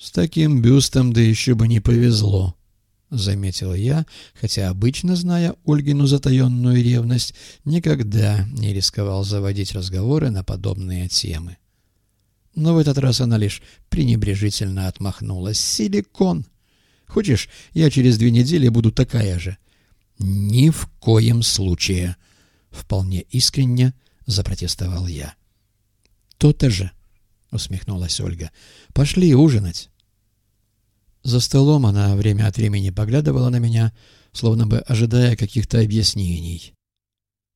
«С таким бюстом да еще бы не повезло», — заметил я, хотя обычно, зная Ольгину затаенную ревность, никогда не рисковал заводить разговоры на подобные темы. Но в этот раз она лишь пренебрежительно отмахнулась. «Силикон! Хочешь, я через две недели буду такая же?» «Ни в коем случае!» — вполне искренне запротестовал я. «То-то же!» — усмехнулась Ольга. «Пошли ужинать!» За столом она время от времени поглядывала на меня, словно бы ожидая каких-то объяснений.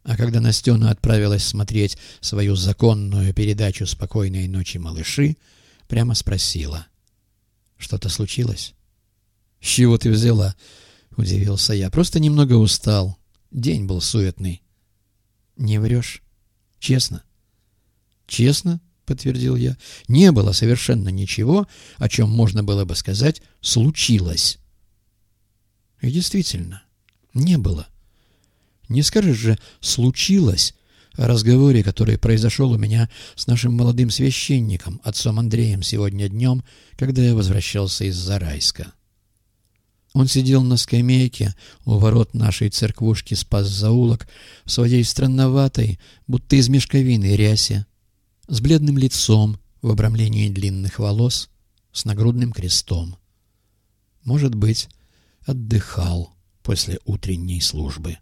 А когда Настена отправилась смотреть свою законную передачу «Спокойной ночи, малыши», прямо спросила. «Что-то случилось?» «С чего ты взяла?» — удивился я. «Просто немного устал. День был суетный». «Не врешь? Честно?» «Честно?» — подтвердил я. «Не было совершенно ничего, о чем можно было бы сказать «случилось». И действительно, не было. Не скажешь же «случилось» о разговоре, который произошел у меня с нашим молодым священником, отцом Андреем, сегодня днем, когда я возвращался из Зарайска. Он сидел на скамейке у ворот нашей церквушки спас заулок в своей странноватой, будто из мешковины рясе, с бледным лицом в обрамлении длинных волос, с нагрудным крестом. Может быть, отдыхал после утренней службы.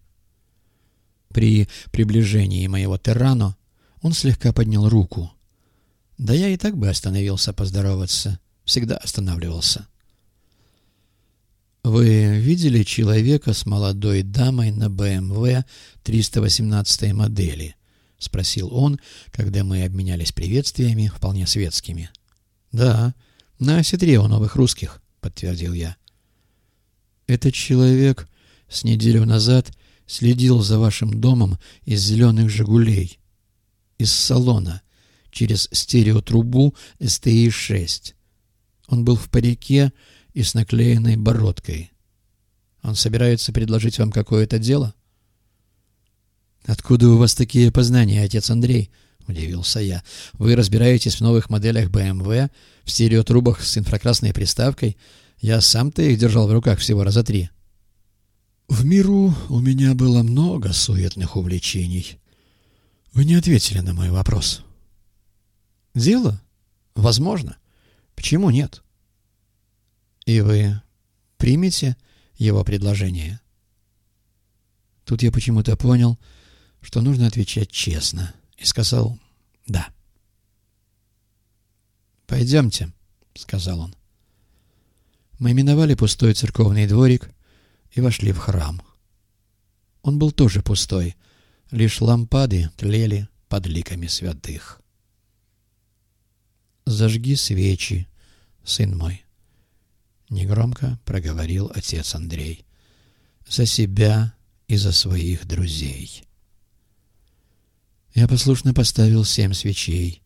При приближении моего Террано он слегка поднял руку. Да я и так бы остановился поздороваться. Всегда останавливался. «Вы видели человека с молодой дамой на БМВ 318 модели?» — спросил он, когда мы обменялись приветствиями, вполне светскими. «Да, на осетре у новых русских», — подтвердил я. «Этот человек с неделю назад следил за вашим домом из зеленых «Жигулей», из салона, через стереотрубу СТИ-6. Он был в парике и с наклеенной бородкой. Он собирается предложить вам какое-то дело?» «Откуда у вас такие познания, отец Андрей?» — удивился я. «Вы разбираетесь в новых моделях BMW, в стереотрубах с инфракрасной приставкой? Я сам-то их держал в руках всего раза три». «В миру у меня было много суетных увлечений. Вы не ответили на мой вопрос». «Дело? Возможно. Почему нет?» «И вы примете его предложение?» Тут я почему-то понял, что нужно отвечать честно, и сказал «да». «Пойдемте», — сказал он. Мы миновали пустой церковный дворик и вошли в храм. Он был тоже пустой, лишь лампады тлели под ликами святых. «Зажги свечи, сын мой», — негромко проговорил отец Андрей, — «за себя и за своих друзей». Я послушно поставил семь свечей.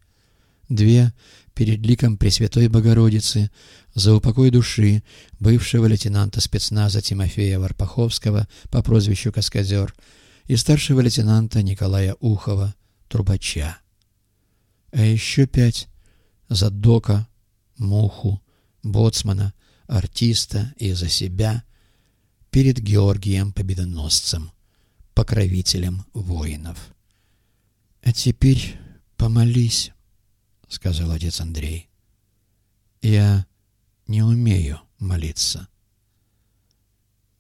Две перед ликом Пресвятой Богородицы за упокой души бывшего лейтенанта спецназа Тимофея Варпаховского по прозвищу Каскадер и старшего лейтенанта Николая Ухова, трубача. А еще пять за Дока, Муху, Боцмана, артиста и за себя перед Георгием Победоносцем, покровителем воинов. «А теперь помолись», — сказал отец Андрей. «Я не умею молиться».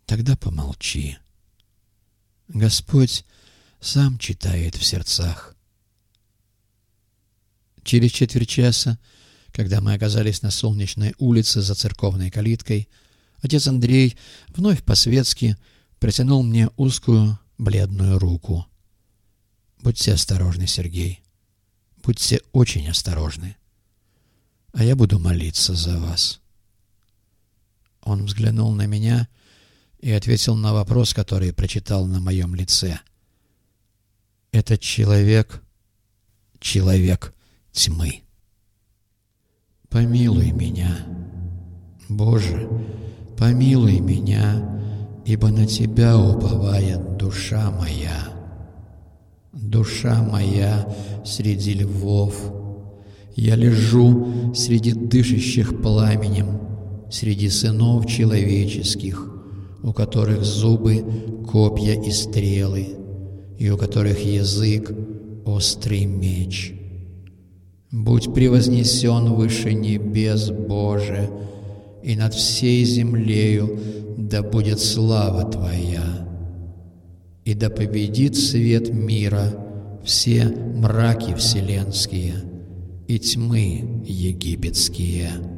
«Тогда помолчи. Господь сам читает в сердцах». Через четверть часа, когда мы оказались на солнечной улице за церковной калиткой, отец Андрей вновь по-светски протянул мне узкую бледную руку — Будьте осторожны, Сергей. Будьте очень осторожны. А я буду молиться за вас. Он взглянул на меня и ответил на вопрос, который прочитал на моем лице. Этот человек — человек тьмы. Помилуй меня, Боже, помилуй меня, ибо на Тебя уповает душа моя. Душа моя среди львов, Я лежу среди дышащих пламенем, среди сынов человеческих, у которых зубы — копья и стрелы, и у которых язык — острый меч. Будь превознесен выше небес, Боже, и над всей землею да будет слава Твоя, и да победит свет мира все мраки вселенские и тьмы египетские».